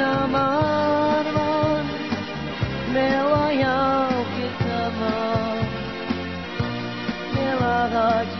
naman melayang kita man Melagacı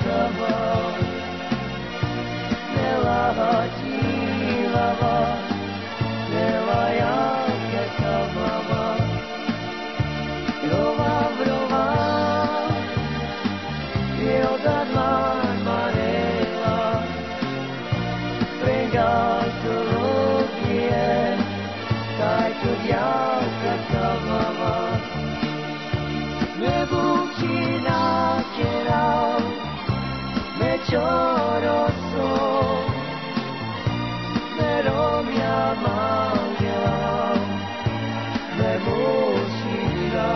cover. lloroso, pero mi amaya me bucirá,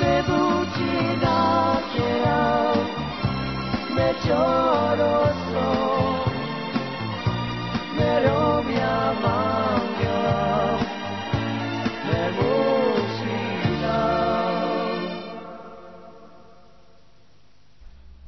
me bucirá, me lloroso.